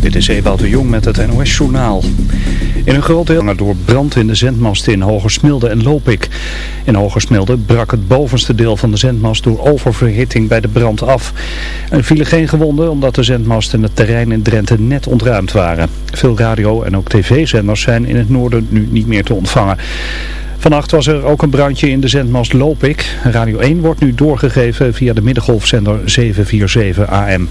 Dit is Ewout de Jong met het NOS-journaal. In een groot deel door brand in de zendmasten in Hogersmilde en Lopik. In Hogersmilde brak het bovenste deel van de zendmast door oververhitting bij de brand af. Er vielen geen gewonden omdat de zendmast en het terrein in Drenthe net ontruimd waren. Veel radio- en ook tv-zenders zijn in het noorden nu niet meer te ontvangen. Vannacht was er ook een brandje in de zendmast Lopik. Radio 1 wordt nu doorgegeven via de middengolfzender 747 AM.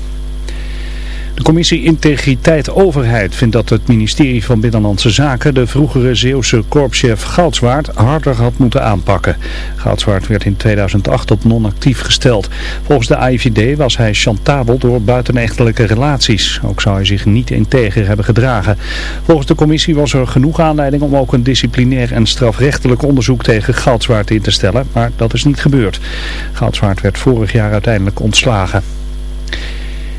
De commissie Integriteit Overheid vindt dat het ministerie van Binnenlandse Zaken de vroegere Zeeuwse korpschef Goudswaard harder had moeten aanpakken. Goudswaard werd in 2008 op non-actief gesteld. Volgens de AIVD was hij chantabel door buitenechtelijke relaties. Ook zou hij zich niet integer hebben gedragen. Volgens de commissie was er genoeg aanleiding om ook een disciplinair en strafrechtelijk onderzoek tegen Goudswaard in te stellen, maar dat is niet gebeurd. Goudswaard werd vorig jaar uiteindelijk ontslagen.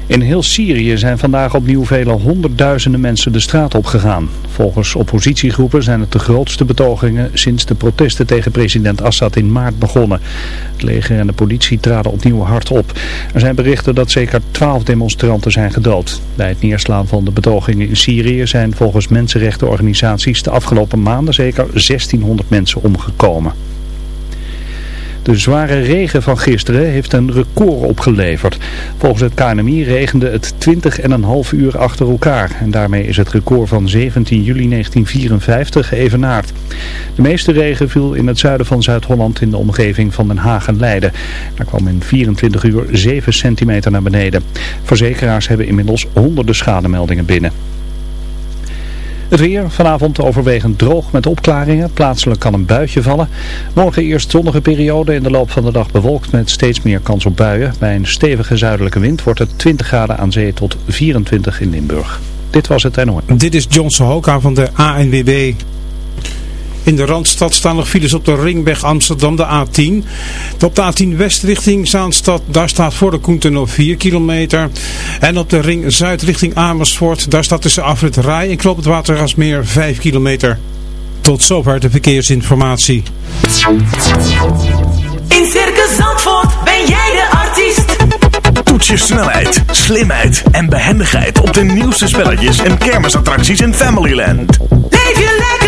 In heel Syrië zijn vandaag opnieuw vele honderdduizenden mensen de straat op gegaan. Volgens oppositiegroepen zijn het de grootste betogingen sinds de protesten tegen president Assad in maart begonnen. Het leger en de politie traden opnieuw hard op. Er zijn berichten dat zeker twaalf demonstranten zijn gedood. Bij het neerslaan van de betogingen in Syrië zijn volgens mensenrechtenorganisaties de afgelopen maanden zeker 1600 mensen omgekomen. De zware regen van gisteren heeft een record opgeleverd. Volgens het KNMI regende het 20,5 uur achter elkaar. En daarmee is het record van 17 juli 1954 geëvenaard. De meeste regen viel in het zuiden van Zuid-Holland in de omgeving van Den Haag en Leiden. Daar kwam in 24 uur 7 centimeter naar beneden. Verzekeraars hebben inmiddels honderden schademeldingen binnen. Het weer vanavond overwegend droog met opklaringen. Plaatselijk kan een buitje vallen. Morgen eerst zonnige periode in de loop van de dag bewolkt met steeds meer kans op buien. Bij een stevige zuidelijke wind wordt het 20 graden aan zee tot 24 in Limburg. Dit was het NOS. Dit is Johnson Hoka van de ANWB. In de Randstad staan nog files op de ringweg Amsterdam, de A10. Op de A10 West richting Zaanstad, daar staat voor de Koenten nog 4 kilometer. En op de ring Zuid richting Amersfoort, daar staat tussen Afrit Rai en Kloop het Watergasmeer 5 kilometer. Tot zover de verkeersinformatie. In Circus Zandvoort ben jij de artiest. Toets je snelheid, slimheid en behendigheid op de nieuwste spelletjes en kermisattracties in Familyland. Leef je lekker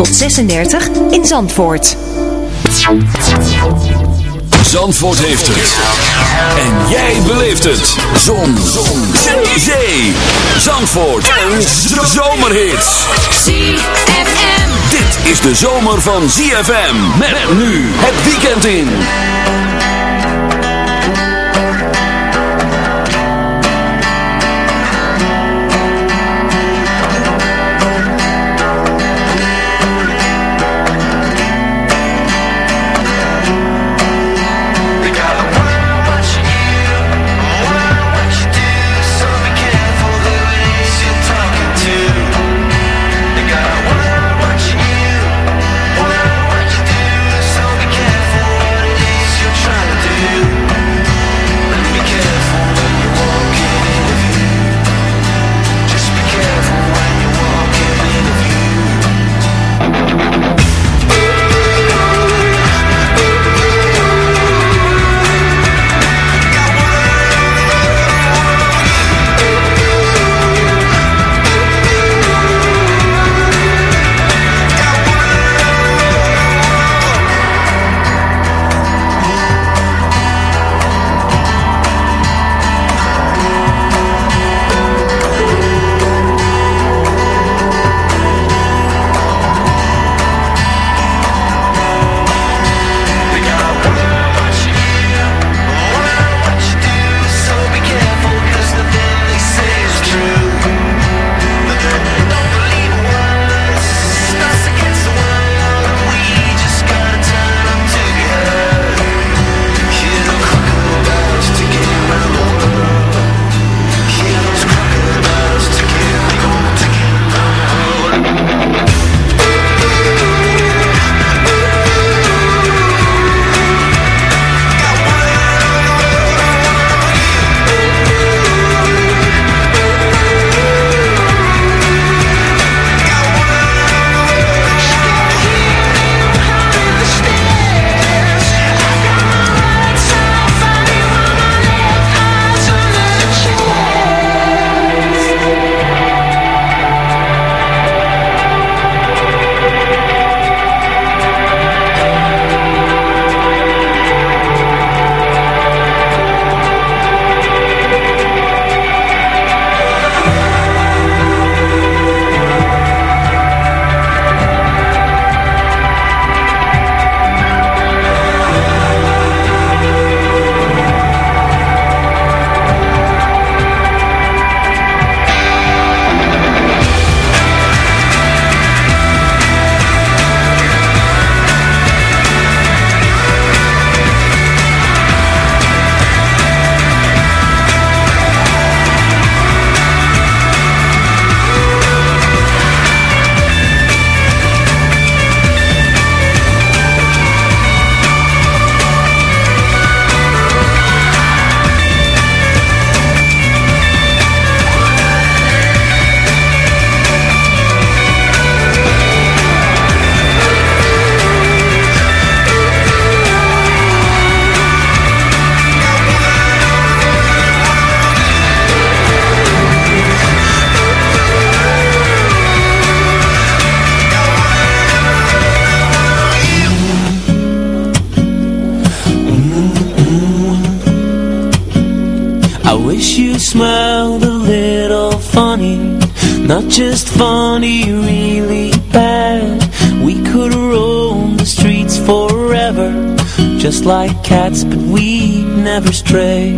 36 in Zandvoort. Zandvoort heeft het. En jij beleeft het. Zon. Zon. Zee. Zandvoort. En zomerhits. ZFM. Dit is de zomer van ZFM. Met nu het weekend in. Like cats, but we'd never stray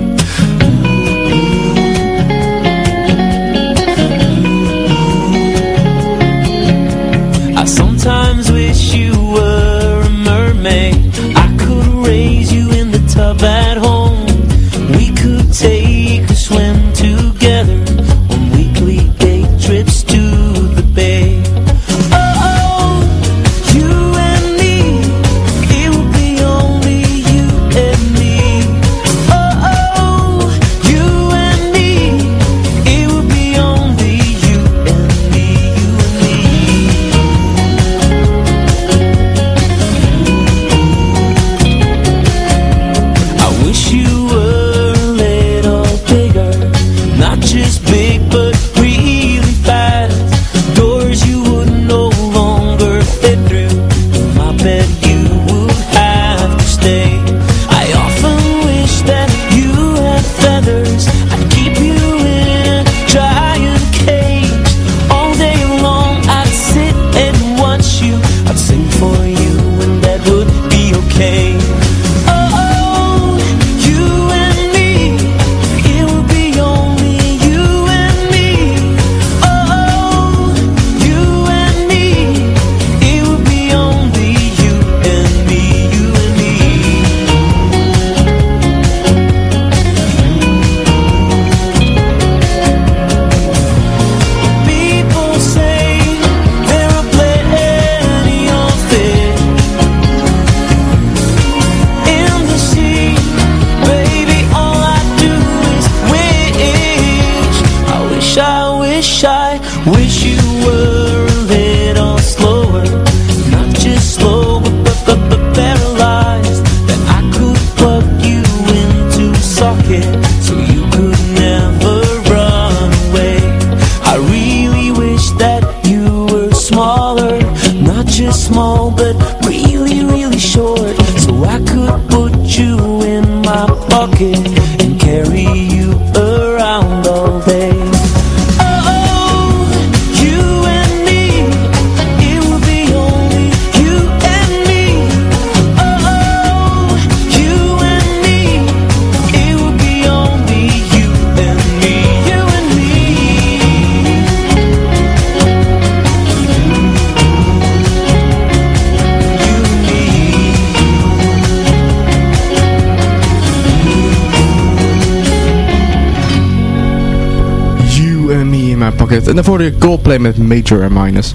Coldplay met Major en Minus.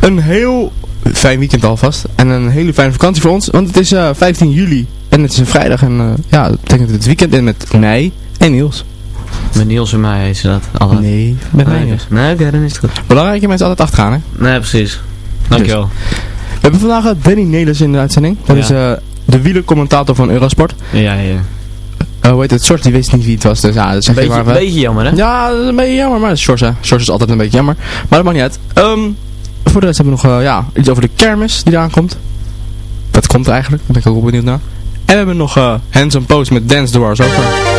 Een heel fijn weekend alvast. En een hele fijne vakantie voor ons. Want het is eh, 15 juli. En het is een vrijdag. En eh, ja, dat betekent dat het weekend in met mij en Niels. Met Niels en mij is dat altijd. Nee, met mij Nee, oké, dan is het goed. Belangrijk, je mensen altijd achtergaan, hè? Nee, precies. Dankjewel. We hebben vandaag eh, Danny Nelis in de uitzending. Dat Ja. is eh, de wielercommentator van Eurosport. Ja, ja. Hoe heet het? Short, die wist niet wie het was. Dus ja, dat zeg je Beetje, maar. beetje jammer, hè? Ja, dat is een beetje jammer, maar Shorts, hè. Is altijd een beetje jammer. Maar dat maakt niet uit. Ehm, voor de rest hebben we nog eh, ja, iets over de kermis die eraan komt. Dat komt eigenlijk, daar ben ik ook wel benieuwd naar. En we hebben nog eh Hands on Post met Dance Doors over.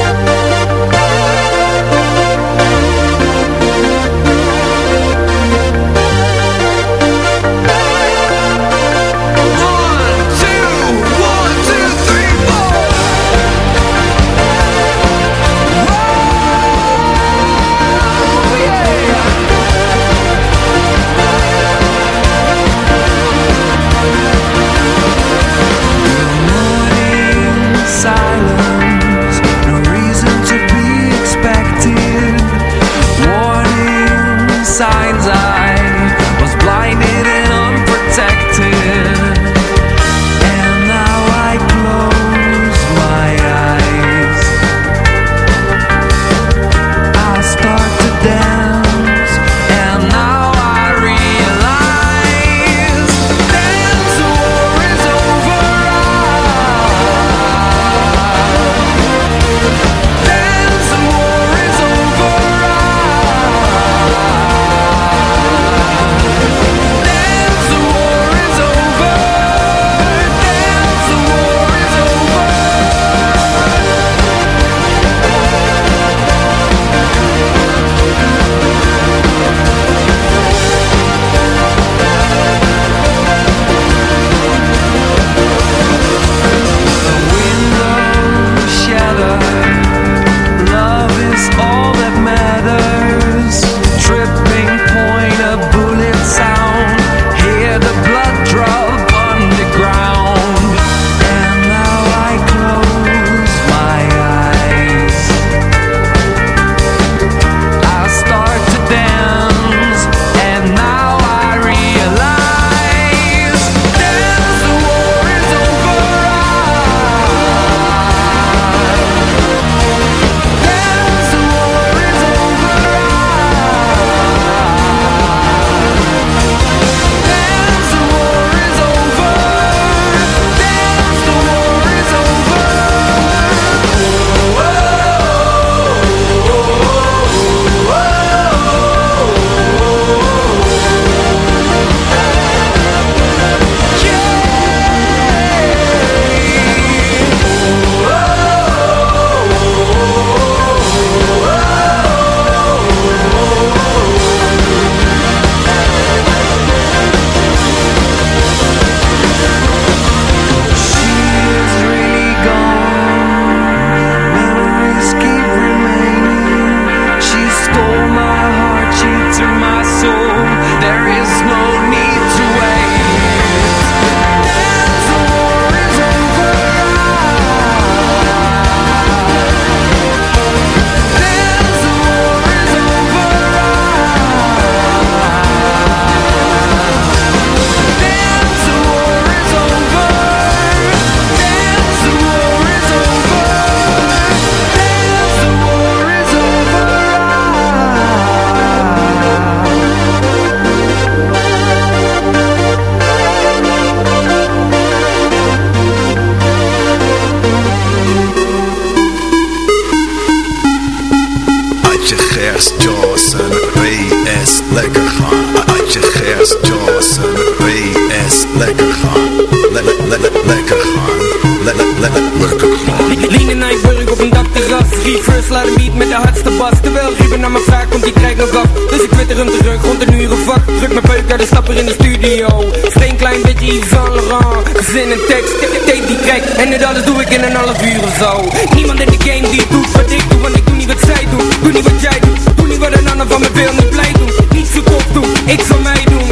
Druk mijn uit de stapper in de studio. Steen klein beetje Yves Saint Laurent Gezin en tekst, tape die track En dit alles doe ik in een half uur of zo. Niemand in de game die doet wat ik doe Want ik doe niet wat zij doen. Doe niet wat jij doet Doe niet wat een ander van me wil Niet blij doen. Niet zo kop doen Ik zal mij doen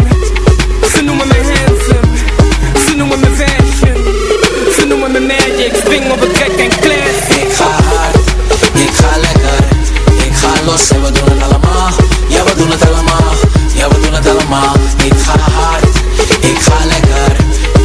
allemaal. Ik ga hard, ik ga lekker,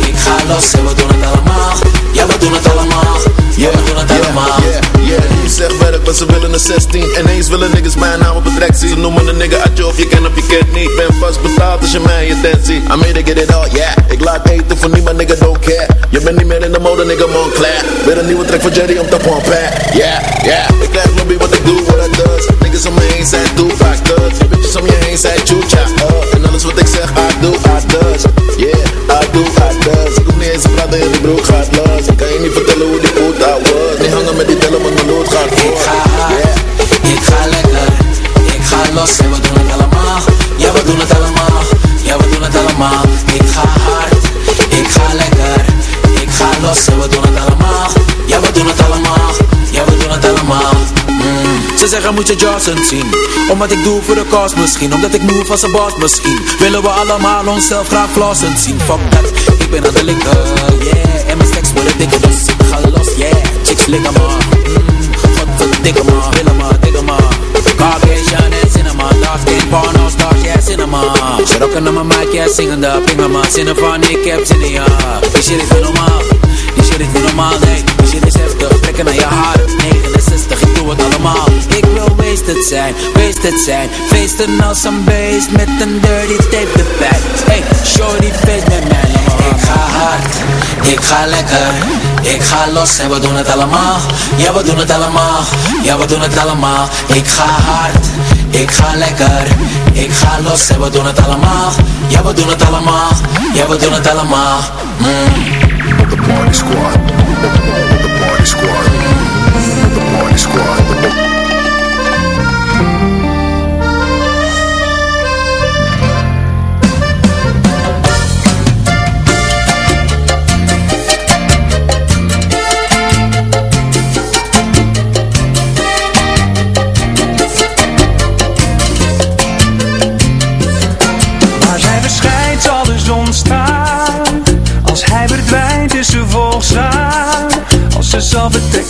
ik ga los. En we doen het allemaal. Ja, we doen het allemaal, ja, we doen het allemaal. Yeah, yeah, je zegt werk, maar ze willen een 16 En eens willen niggas mijn naam op het rek zien. Ze noemen een nigga uit je of je kent of je kent niet. Ben vast betaald als je mij je tent ziet. I made it get it all, yeah. Ik laat eten voor niemand, nigga, don't care. Je bent niet meer in de mode, nigga, Montclair Weer een nieuwe track van Jerry om te pompen. Yeah, yeah. Ik krijg lobby wat ik doe, wat ik does. Niggas om me heen zijn Tupac thugs Bitches om je heen zijn Chucha. Uh. En alles wat ik zeg, I do, I does. Yeah, I do, I does. Ik hoef niet eens te praten en die broek gaat los. Ik kan je niet vertellen hoe die voet I was Niet hangen met die tellen, want mijn lood gaat voor. Ik ga hard, ik ga lekker, ik ga los en we doen het allemaal. Ja, we doen het allemaal, ja, we doen het allemaal. Ik ga hard, ik ga lekker, ik ga los en we doen het allemaal. Ja, we doen het allemaal, Ze zeggen moet je Johnson zien? Omdat ik doe voor de cause misschien. Omdat ik move als een boss misschien. Willen we allemaal onszelf graag flossend zien? Fuck dat, ik ben aan de linker, yeah. En mijn stacks worden dikker, dus ik ga los, yeah. Chicks liggen maar, mm. Godverdikke maar, willen maar, dikke maar. Caucasian en cinema, dark skin, porno stars, yeah cinema. Ze rocken aan mijn mic, yeah zingende, pingen maar Zinnen van ik heb zin in ja. Die shit is niet normaal, die shit is niet normaal, nee. Die shit is heftig, trekken naar je haren 69, ik doe het allemaal. Ik wil wasted zijn, wasted zijn. Feesten als een beest met een dirty tape erbij. Hey, shorty feest met mij, Ik ga hard, ik ga lekker. Ik ga los en we doen het allemaal. Ja, we doen het allemaal, ja, we doen het allemaal. Ik ga hard, ik ga lekker. Ik ga los en we doen het allemaal. Ja, we doen het allemaal, ja, we doen het allemaal. Mm. Op de party squad. De party squad squad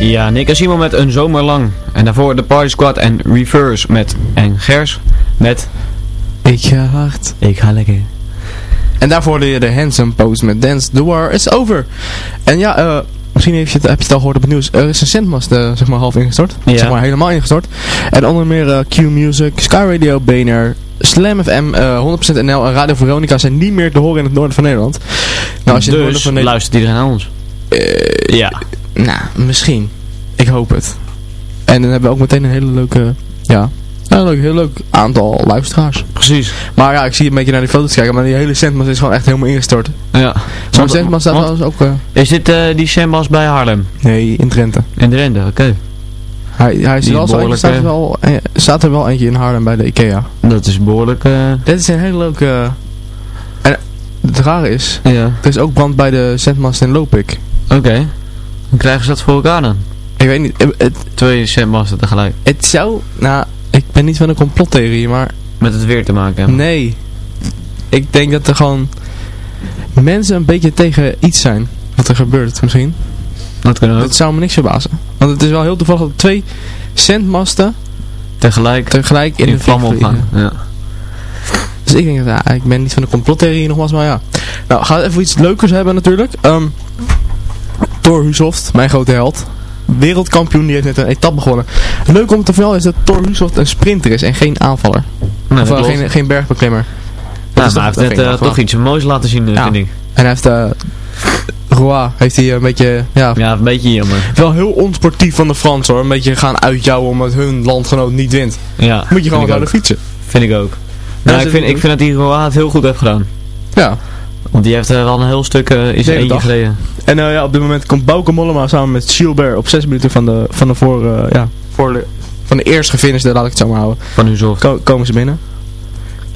Ja, Nick en Simon met Een Zomer Lang. En daarvoor de Party Squad en Reverse met en Gers met Ik ga hard. Ik ga lekker. En daarvoor je de Handsome Pose met Dance. The War is over. En ja, eh, misschien heb je, het, heb je het al gehoord op het nieuws. Er is een zendmast uh, zeg maar half ingestort. Ja. Zeg maar helemaal ingestort. En onder meer eh, Q Music, Sky Radio, BNR, Slam FM, eh 100% NL en Radio Veronica zijn niet meer te horen in het noorden van Nederland. Nou, als je in het noorden dus van Nederland... luistert iedereen naar ons. ja. Nou, misschien. Ik hoop het. En dan hebben we ook meteen een hele leuke, ja, een leuk, heel leuk aantal luisteraars. Precies. Maar ja, ik zie een beetje naar die foto's kijken, maar die hele zendmast is gewoon echt helemaal ingestort. Ja. Zo'n zendmast staat trouwens ook... eh, Is dit eh, die Sembas bij Haarlem? nee, in Drenthe. In Drenthe, oké. Hij, hij is er wel zo staat, er wel, staat er wel eentje in Haarlem bij de Ikea. Dat is behoorlijk... eh, Dit is een hele leuke... En het rare is, ja. er is ook brand bij de zendmast in Lopik. Oké. Hoe krijgen ze dat voor elkaar dan? Ik weet niet, het, Twee Sembas tegelijk. het zou... Nou, ik ben niet van een complottheorie, maar Met het weer te maken hebben. Nee. Ik denk dat er gewoon mensen een beetje tegen iets zijn. Wat er gebeurt misschien. Dat kunnen we. Dat zou me niks verbazen. Want het is wel heel toevallig dat twee zendmasten Tegelijk tegelijk in, in, de vlam opgaan. Ja. Dus ik denk dat ja, ik ben niet van de complottheorie nogmaals, maar ja. Nou, gaan we even iets leukers hebben natuurlijk. Ehm Thor Husoft, mijn grote held. Wereldkampioen, die heeft net een etappe gewonnen. Leuk om te vermelden is dat Thor Husoft een sprinter is en geen aanvaller. Nee, of klopt. geen, geen bergbeklimmer. Is maar hij heeft net eh, toch iets moois laten zien, eh, Ja. vind ik. En hij heeft eh Roy heeft hij een beetje, ja, Ja, een beetje jammer. wel heel onsportief van de Frans hoor. Een beetje gaan uitjouwen omdat hun landgenoot niet wint. Ja, Moet je gewoon ook. fietsen. Vind ik ook. Nou, ik, vind, ik vind dat die Roa het heel goed heeft gedaan. Ja. Want die heeft er wel een heel stuk eh is eentje gereden. En eh, ja, op dit moment komt Bauke Mollema samen met Gilbert op 6 minuten van de, van de voor, eh, ja, voor de, van de eerste gefinishte, laat ik het zo maar houden. Van Huzoft. Ko- komen ze binnen.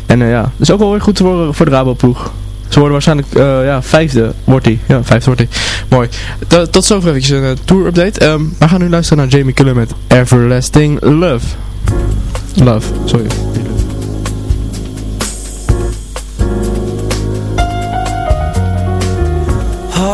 En ja, dat is ook wel weer goed voor, voor de Rabo-ploeg. Ze worden waarschijnlijk, ja, vijfde wordt hij. Ja, vijfde wordt hij. Mooi. To- tot zover eventjes een tour-update. Ehm, we gaan nu luisteren naar Jamie Cullum met Everlasting Love. Love, sorry.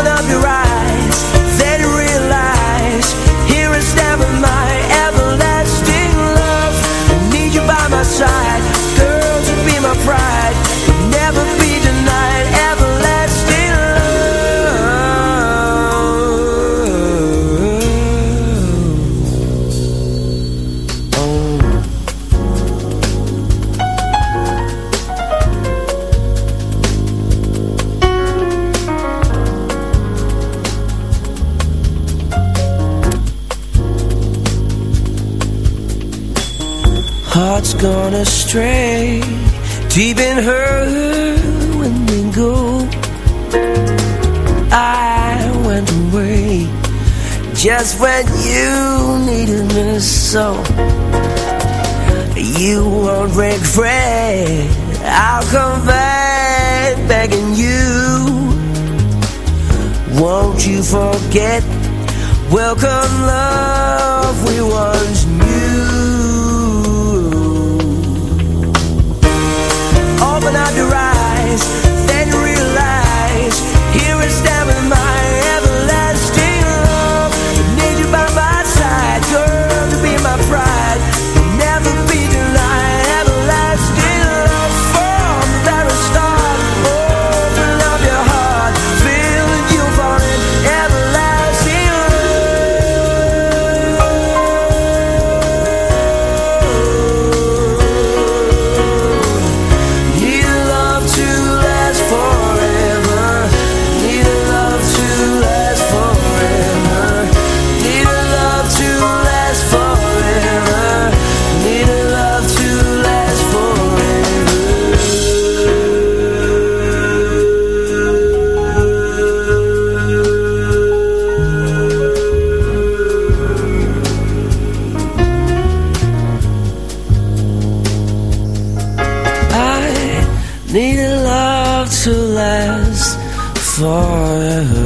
Open up your eyes, astray, deep in her when they go. I went away just when you needed me so. You won't regret, I'll come back begging you. Won't you forget, welcome love we once Open up your forever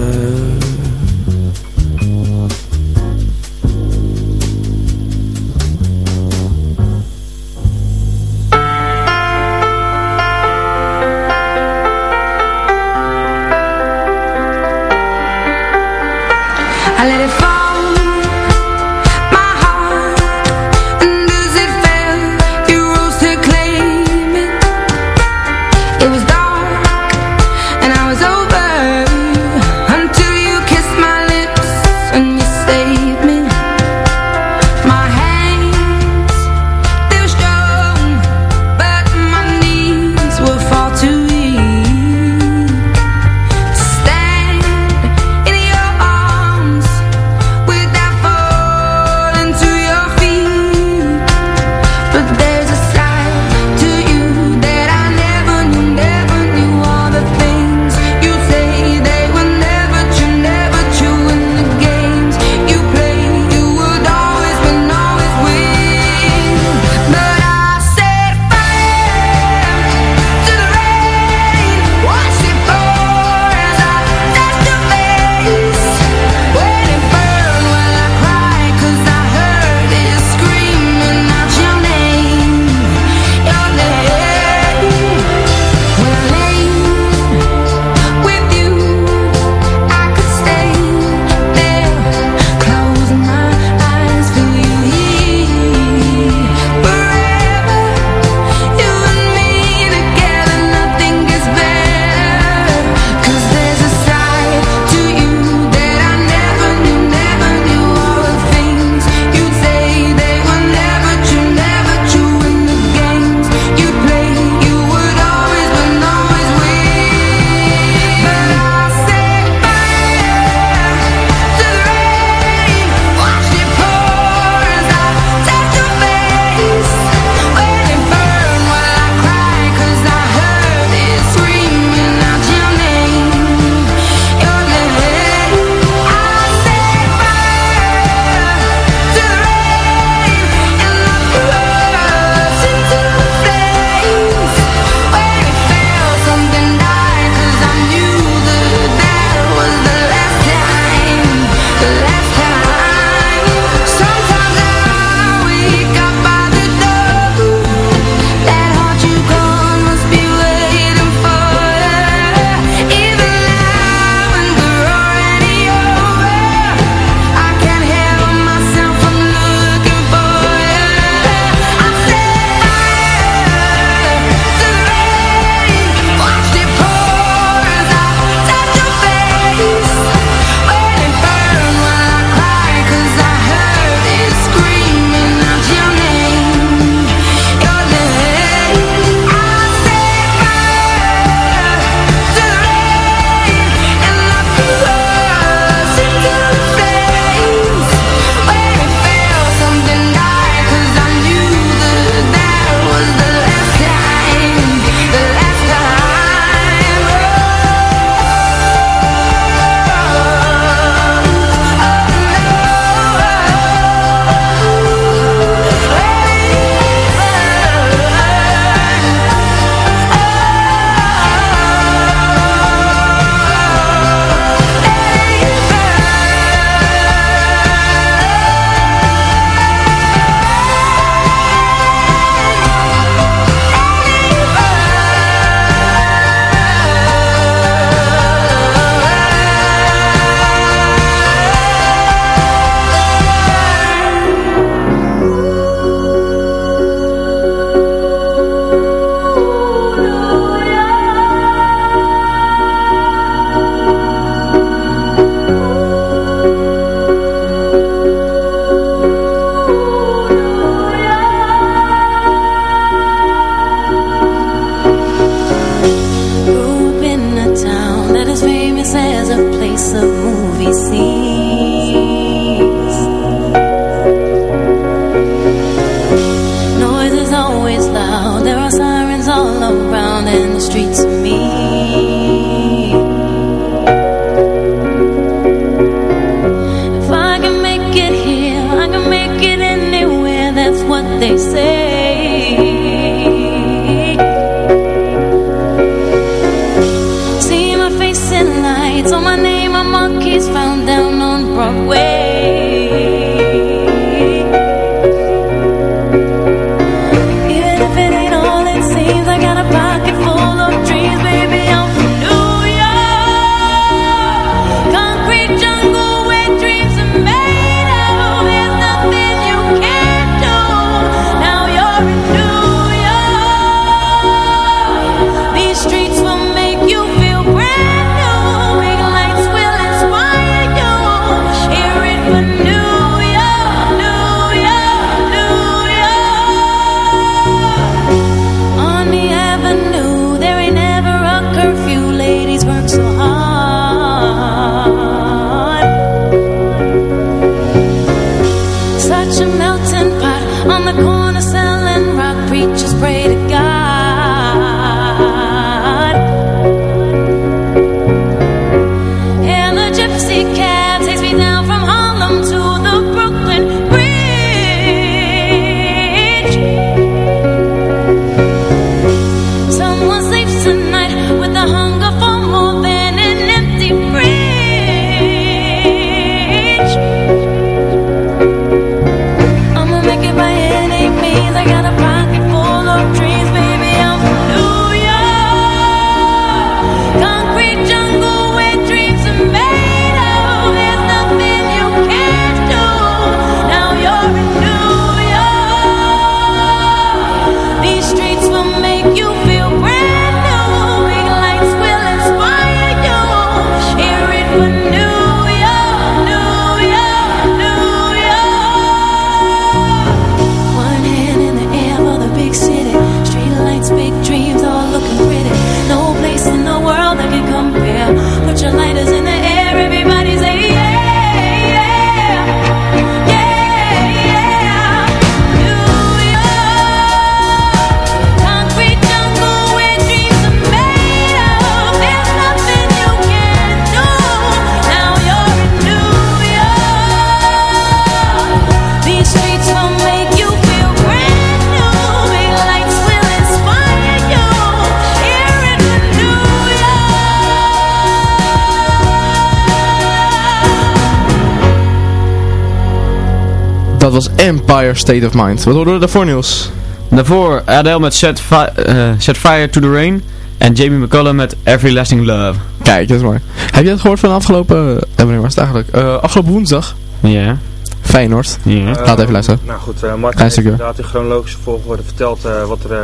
was Empire State of Mind. Wat hoorden we daarvoor, Niels? Daarvoor Adele met Set, Fi- eh, Set Fire to the Rain. En Jamie McCullum met Everlasting Love. Kijk, dat is mooi. Heb je het gehoord van de afgelopen... eh, wanneer was het eigenlijk? Eh, afgelopen woensdag. Ja. Feyenoord. Ja. Laat even luisteren. Nou goed, uh, Martin heeft inderdaad in chronologische volgorde verteld eh, wat er eh,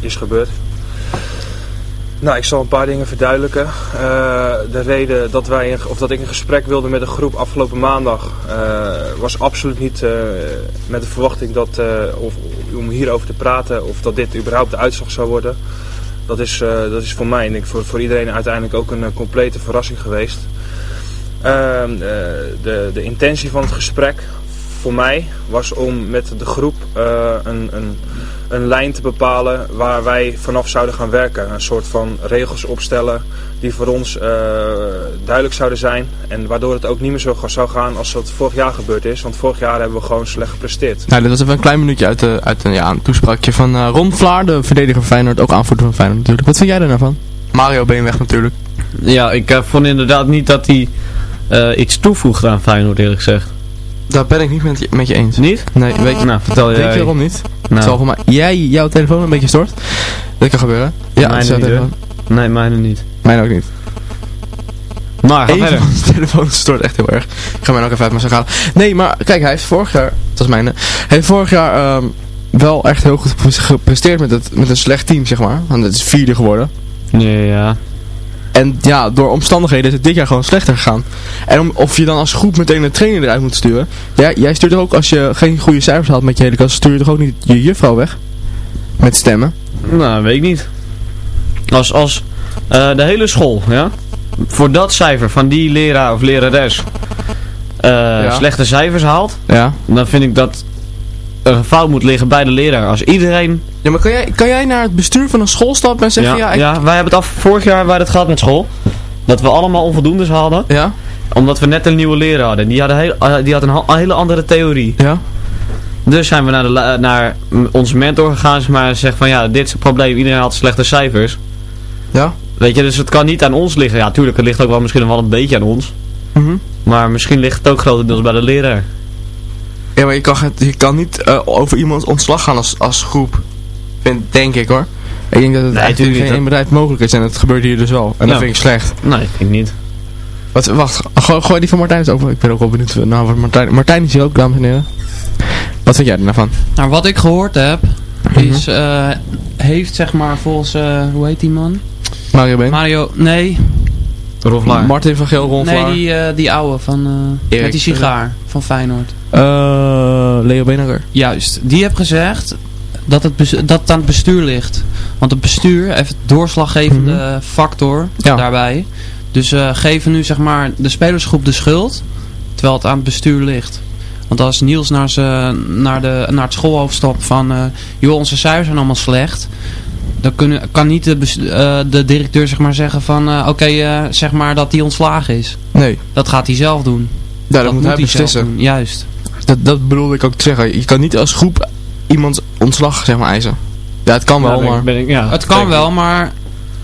is gebeurd. Nou, ik zal een paar dingen verduidelijken. Eh, de reden dat, wij of dat ik een gesprek wilde met een groep afgelopen maandag eh, was absoluut niet eh, met de verwachting dat, of, om hierover te praten of dat dit überhaupt de uitslag zou worden. Dat is, dat is voor mij en ik, voor, voor iedereen uiteindelijk ook een complete verrassing geweest. Ehm, eh, de, de intentie van het gesprek voor mij was om met de groep een, een, een lijn te bepalen waar wij vanaf zouden gaan werken. Een soort van regels opstellen die voor ons eh, duidelijk zouden zijn. En waardoor het ook niet meer zo zou gaan als dat vorig jaar gebeurd is. Want vorig jaar hebben we gewoon slecht gepresteerd. Nou, dit was even een klein minuutje uit, de, uit een, ja, een toespraakje van eh, Ron Vlaar, de verdediger van Feyenoord, ook aanvoerder van Feyenoord natuurlijk. Wat vind jij er nou van? Mario Beenweg natuurlijk. Ja, ik eh, vond inderdaad niet dat hij eh, iets toevoegde aan Feyenoord eerlijk gezegd. Daar ben ik niet met je, met je eens. Niet? Nee, weet je, Nou, vertel weet jij. je waarom niet? Nou. Zal voor mij, jij jouw telefoon een beetje stort. Dat kan gebeuren. Ja, hoor. telefoon. Nee, mijne niet. Mijn ook niet. Maar, ga verder. zijn telefoon stort echt heel erg. Ik ga mij ook even uit mijn zak halen. Nee, maar kijk, hij heeft vorig jaar, dat is mijne, hij heeft vorig jaar ehm, wel echt heel goed gepresteerd met, het, met een slecht team, zeg maar. Want het is vierde geworden. Nee, ja. En ja, door omstandigheden is het dit jaar gewoon slechter gegaan. En om, of je dan als groep meteen een trainer eruit moet sturen. Ja, jij stuurt ook, als je geen goede cijfers haalt met je hele klas, stuur je toch ook niet je juffrouw weg? Met stemmen. Nou, weet ik niet. Als, als eh, de hele school, ja, voor dat cijfer van die leraar of lerares eh, slechte cijfers haalt, Ja. dan vind ik dat een fout moet liggen bij de leraar. Als iedereen... Ja, maar kan jij, kan jij naar het bestuur van een school stappen en zeggen, ja, ja, ik- ja, wij hebben het af vorig jaar wij het gehad met school. Dat we allemaal onvoldoendes hadden. Ja. Omdat we net een nieuwe leraar hadden. Die had een, heel, eh, die had een, hele andere theorie. Ja. Dus zijn we naar, de, la- naar onze mentor gegaan. zeg Maar zegt van ja, dit is het probleem. Iedereen had slechte cijfers. Ja. Weet je, dus het kan niet aan ons liggen. Ja, tuurlijk, het ligt ook wel misschien wel een beetje aan ons. Mhm. Maar misschien ligt het ook grotendeels bij de leraar. Ja, maar je kan, het- je kan niet eh, over iemands ontslag gaan als, als groep. Vind, denk ik hoor. Ik denk dat het Nee, eigenlijk geen één bedrijf mogelijk is en het gebeurt hier dus wel. En dat Ja. vind ik slecht. Nee, vind ik niet. Wat, wacht, gooi, gooi die van Martijn eens over. Ik ben ook wel benieuwd naar wat Martijn... Martijn is hier ook, dames en heren. Wat vind jij er nou van? Nou, wat ik gehoord heb, is, eh, heeft zeg maar volgens, eh, hoe heet die man? Mario Been? Mario, nee. Martin van Geel, Ron Nee, die, eh, die oude van, eh, met die sigaar van Feyenoord. Eh, Leo Benager. Juist, die heeft gezegd dat het, dat het aan het bestuur ligt. Want het bestuur heeft doorslaggevende factor Ja. daarbij. Dus eh geven nu zeg maar de spelersgroep de schuld, terwijl het aan het bestuur ligt. Want als Niels naar, z'n- naar, de, naar het schoolhoofd stapt van... eh joh, onze cijfers zijn allemaal slecht... Dan kunnen, kan niet de, de directeur zeg maar zeggen van... Oké, zeg maar dat hij ontslagen is. Nee. Dat gaat hij zelf doen. Ja, dat, moet hij zelf beslissen. doen, Juist. Dat, dat bedoelde ik ook te zeggen. Je kan niet als groep iemands ontslag zeg maar eisen. Ja, het kan wel, Ja, maar... ben ik- ja, Het kan wel, maar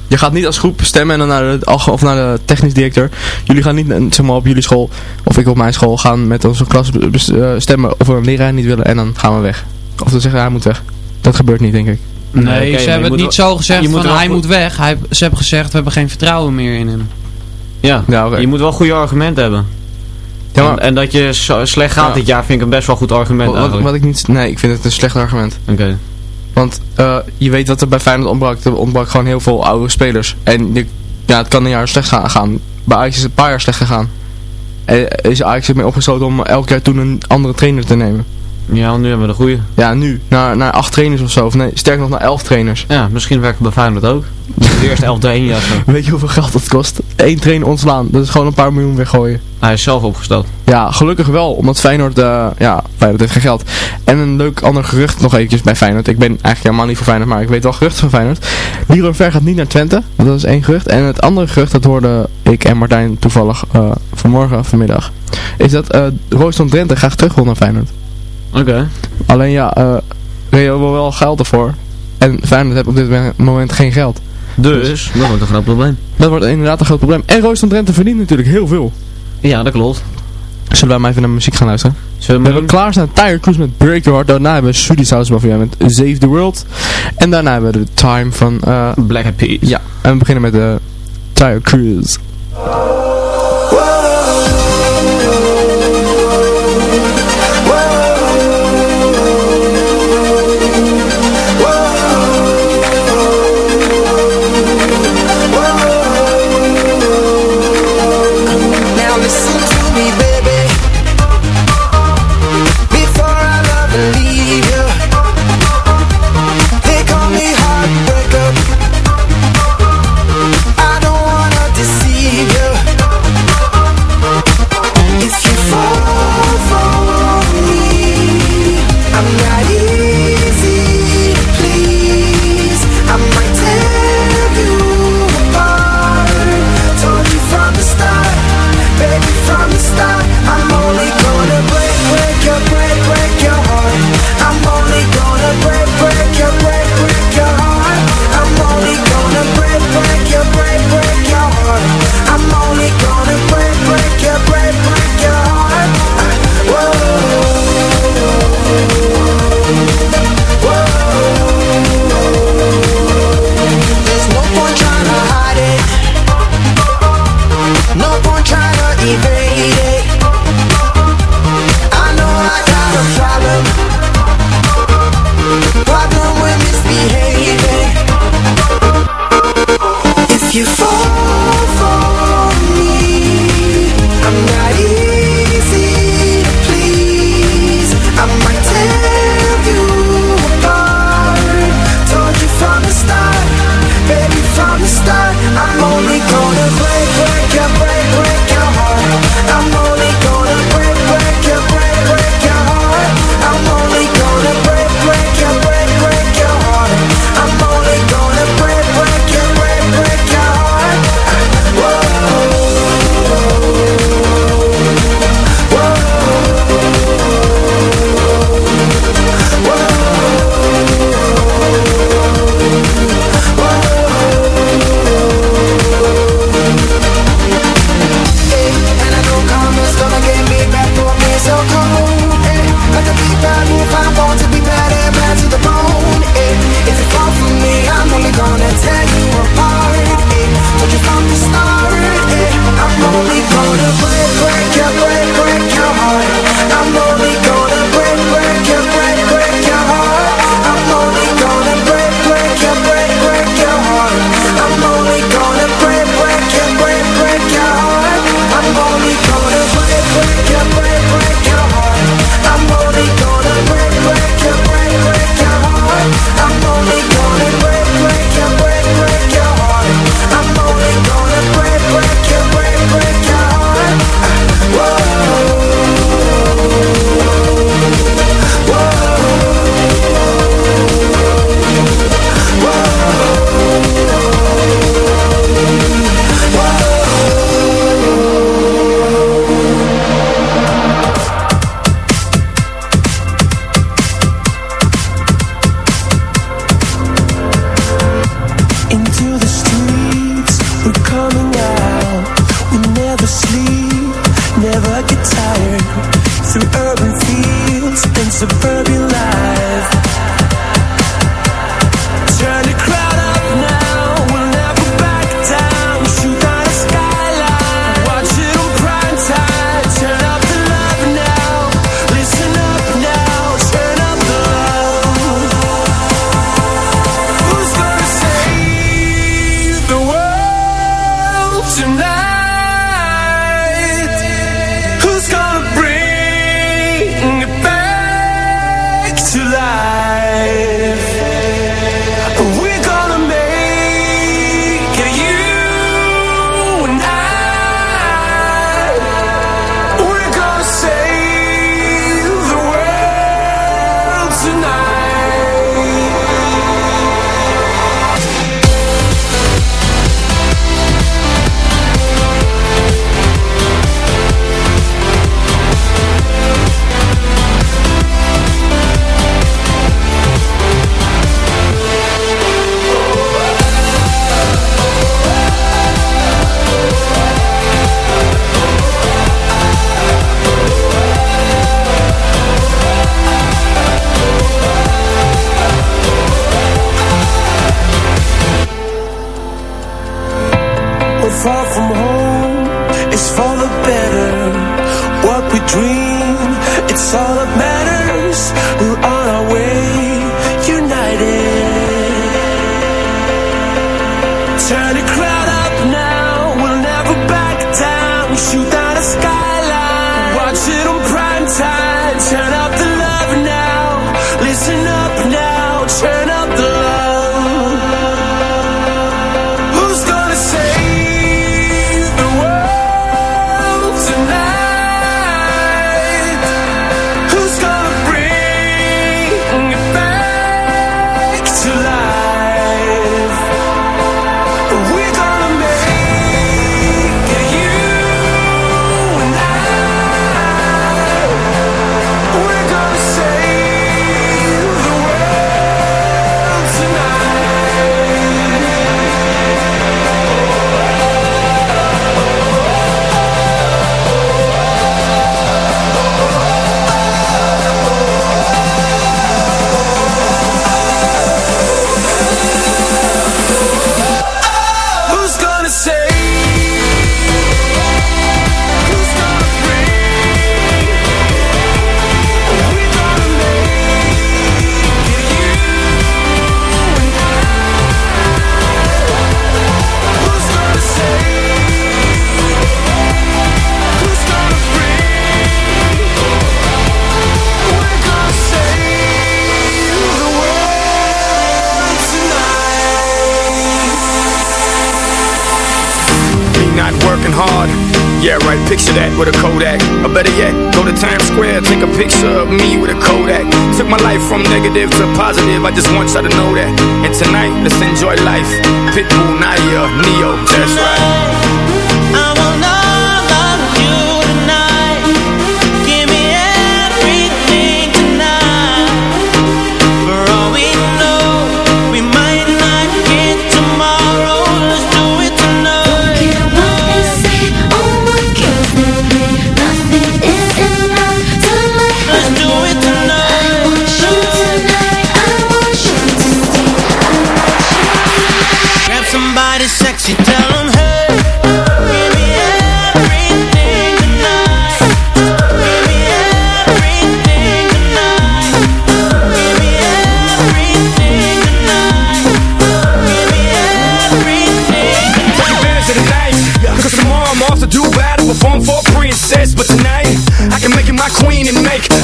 Je gaat niet als groep stemmen en dan naar de, of naar de technisch directeur. Jullie gaan niet zeg maar, op jullie school of ik op mijn school gaan met onze klas eh, stemmen of we een leraar niet willen en dan gaan we weg. Of dan zeggen hij moet weg. Dat gebeurt niet denk ik. Nee, maar ze hebben het niet wel- zo gezegd je van hij goed- moet weg. Hij, ze hebben gezegd we hebben geen vertrouwen meer in hem. Ja, je moet wel goede argumenten hebben. Ja, maar- en, en dat je slecht gaat Ja. dit jaar vind ik een best wel goed argument Wat, wat ik niet... Nee, ik vind het een slecht argument. Oké. Want eh, je weet wat er bij Feyenoord ontbrak. Er ontbrak gewoon heel veel oude spelers. En je, ja, het kan een jaar slecht gaan. gaan. Bij Ajax is het een paar jaar slecht gegaan. En is Ajax ermee opgesloten om elk jaar toen een andere trainer te nemen. Ja, want nu hebben we de goede. Ja, nu. Naar, naar acht trainers of zo. Of nee, sterker nog naar elf trainers. Ja, misschien werken bij Feyenoord ook. De eerste elf jaar zo. Weet je hoeveel geld dat kost? Eén trainer ontslaan. Dat is gewoon een paar miljoen weggooien. Hij is zelf opgesteld. Ja, gelukkig wel. Omdat Feyenoord, eh, ja, Feyenoord heeft geen geld. En een leuk ander gerucht nog eventjes bij Feyenoord. Ik ben eigenlijk helemaal niet voor Feyenoord, maar ik weet wel geruchten van Feyenoord. Leroy Ver gaat niet naar Twente. Dat is één gerucht. En het andere gerucht, dat hoorde ik en Martijn toevallig eh, vanmorgen, vanmiddag. Is dat eh Royston Drenthe graag terug wil naar Feyenoord. Oké. Alleen ja, eh Rio wil wel geld ervoor. En Feyenoord heeft op dit moment geen geld. Dus, dat wordt een groot probleem. Dat wordt inderdaad een groot probleem. En Royston Drenthe verdient natuurlijk heel veel. Ja, dat klopt. Zullen wij maar even naar muziek gaan luisteren? Zullen We hebben klaarstaan Tiger Cruise met Break Your Heart. Daarna hebben we Swedish House Mafia met Save the World. En daarna hebben we de Time van... eh Black Eyed Peas. Ja, en we beginnen met de Tiger Cruise.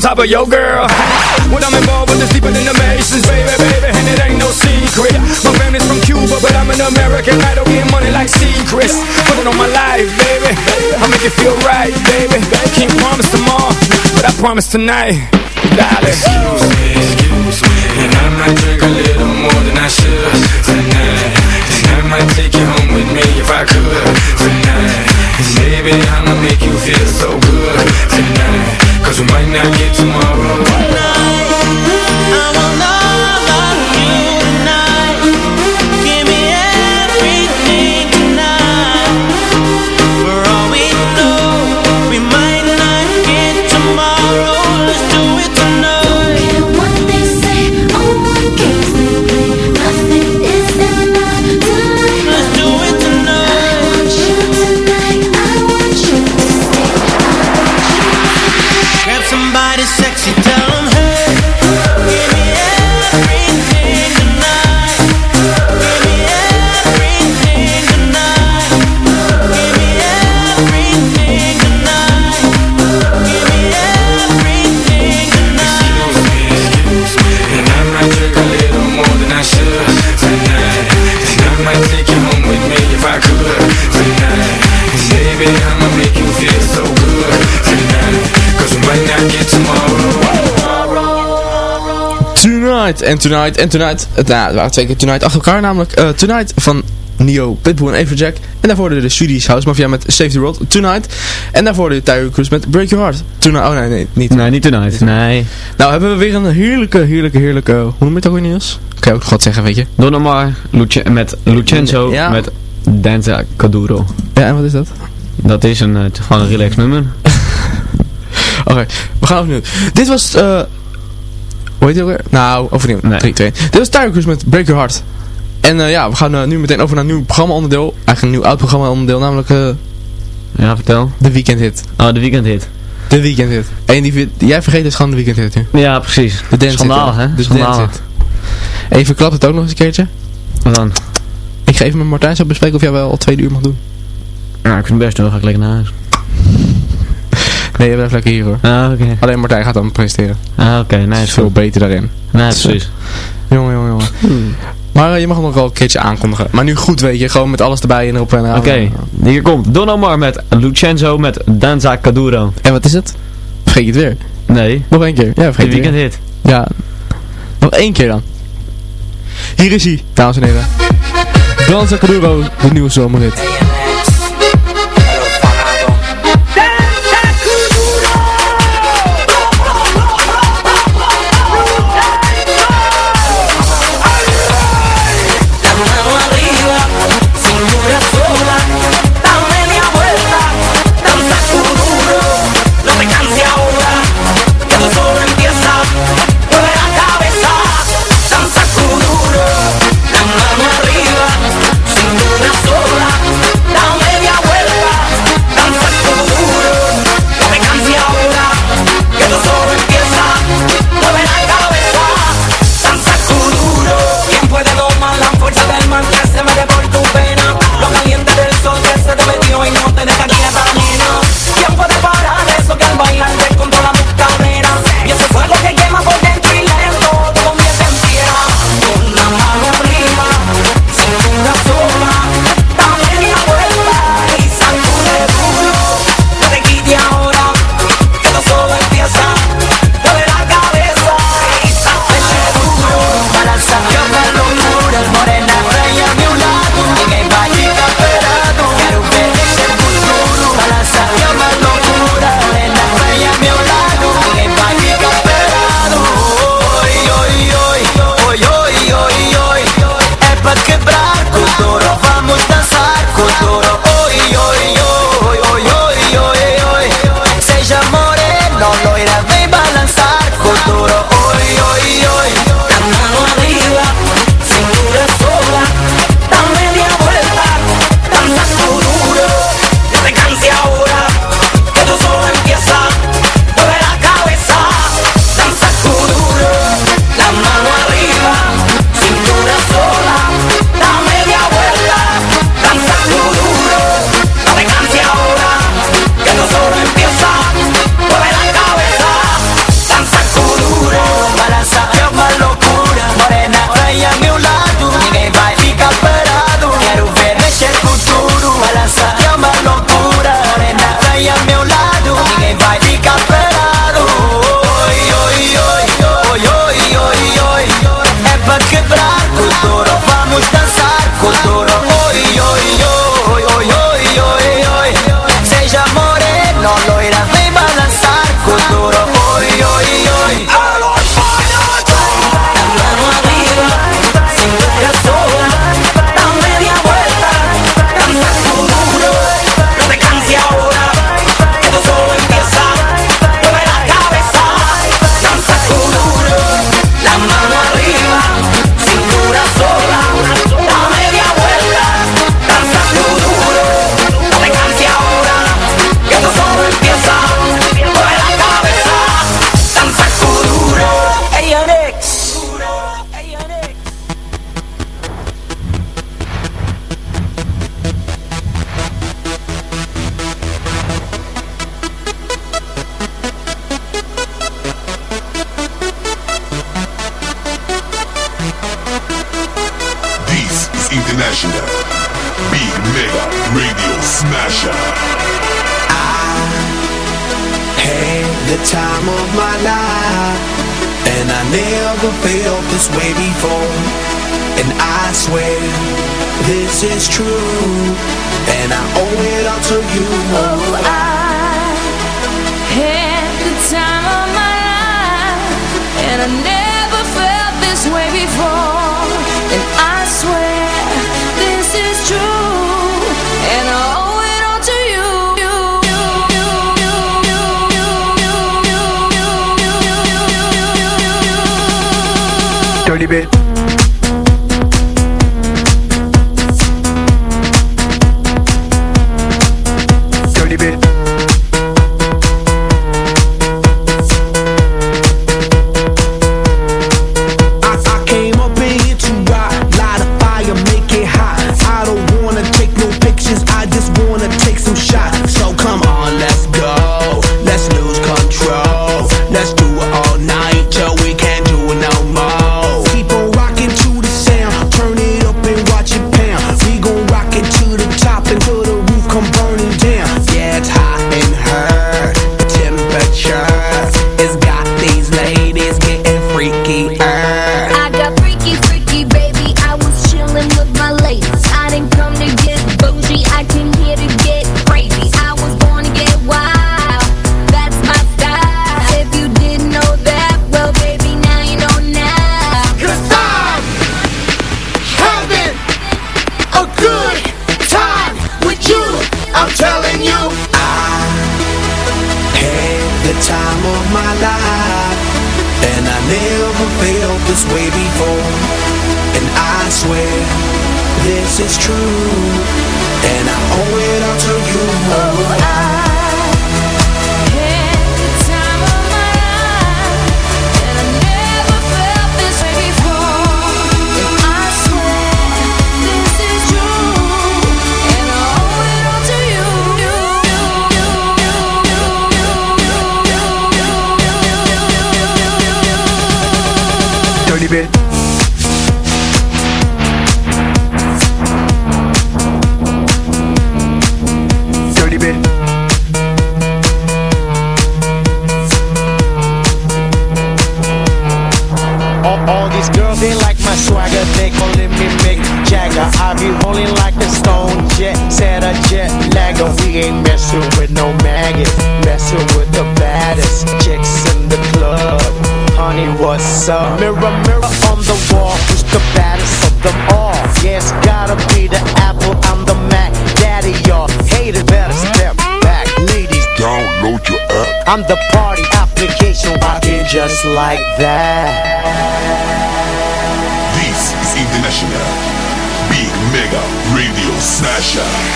On top of your girl. When I'm involved with is deeper than the Masons, baby, baby, and it ain't no secret. My family's from Cuba, but I'm an American I don't getting money like secrets. Put it on my life, baby. I make it feel right, baby. Can't promise tomorrow, but I promise tonight. Darling. Excuse me en Tonight en Tonight. Het, nou, het waren twee keer Tonight achter elkaar. Namelijk eh, Tonight van Neo, Pitbull en Everjack. En daarvoor de Swedish House Mafia met Save the World. Tonight. En daarvoor de Tyre Cruise met Break Your Heart. Tonight. Oh nee, nee, niet. Nee, niet Tonight. Nee. Nou hebben we weer een heerlijke, heerlijke, heerlijke... Hoe noem je het ook weer Niels? Kan je ook wat zeggen, weet je? Don Omar Luce met Lucenzo Ja. met Danza Caduro. Ja, en wat is dat? Dat is een, eh, gewoon een relax nummer. Oké, we gaan opnieuw. Dit was... eh hoe heet het ook weer? Nou, overnieuw. 3, 2. Dit was Tyre met Break Your Heart. En eh, ja, we gaan eh, nu meteen over naar een nieuw programma onderdeel. Eigenlijk een nieuw oud programma onderdeel, namelijk eh Ja, vertel. de Weekend Hit. Oh, de weekend hit. De Weekend Hit. En die, jij vergeet is gewoon de Weekend Hit nu. Ja, precies. De dance Schandalig, hè? De Schandalig. hit. Even klapt het ook nog eens een keertje. Wat dan? Ik ga even met Martijn zo bespreken of jij wel al twee uur mag doen. Nou, ik vind het best doen. Dan ga ik lekker naar huis. Nee, je blijft lekker hier hoor. Ah, oké. Alleen Martijn gaat dan presenteren. Ah, oké. Nee, Hij is veel goed. beter daarin. Nee, Dus, precies. Jongen, jongen, jongen. Maar eh, je mag hem nog wel een keertje aankondigen. Maar nu goed weet je, gewoon met alles erbij en erop en aan. Oké, hier komt Don Omar met Lucenzo met Danza Caduro. En wat is het? Vergeet je het weer? Nee. Nog één keer. Ja, vergeet De je het weekend weer. hit. Ja. Nog één keer dan. Hier is hij, dames en heren. Danza Caduro, de nieuwe zomerhit.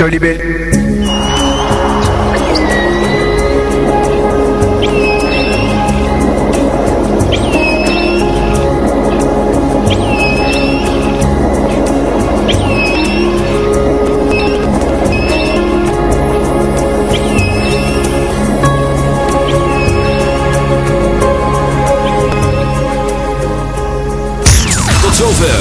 Tony Bill.